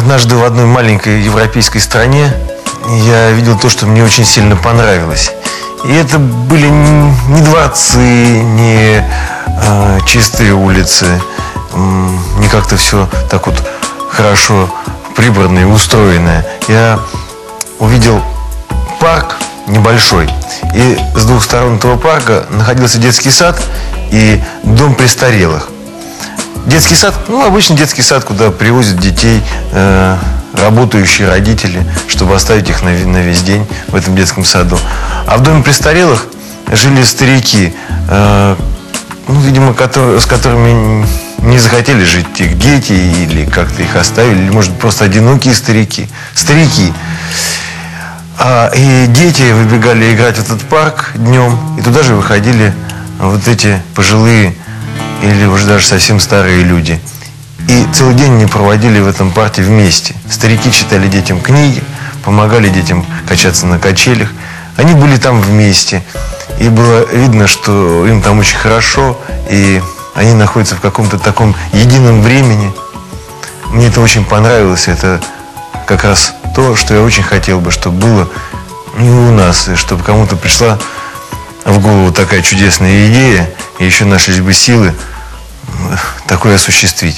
однажды в одной маленькой европейской стране я видел то, что мне очень сильно понравилось. И это были не дворцы, не э, чистые улицы, не как-то все так вот хорошо прибранное устроенное. Я увидел парк небольшой. И с двух сторон этого парка находился детский сад и дом престарелых. Детский сад, ну, обычный детский сад, куда привозят детей э, работающие родители, чтобы оставить их на, на весь день в этом детском саду. А в доме престарелых жили старики, э, ну, видимо, которые, с которыми не захотели жить их дети или как-то их оставили, или, может, просто одинокие старики. Старики. А, и дети выбегали играть в этот парк днем, и туда же выходили вот эти пожилые или уже даже совсем старые люди. И целый день они проводили в этом парке вместе. Старики читали детям книги, помогали детям качаться на качелях. Они были там вместе. И было видно, что им там очень хорошо, и они находятся в каком-то таком едином времени. Мне это очень понравилось. Это как раз то, что я очень хотел бы, чтобы было и у нас, и чтобы кому-то пришла в голову такая чудесная идея, и еще нашлись бы силы такое осуществить.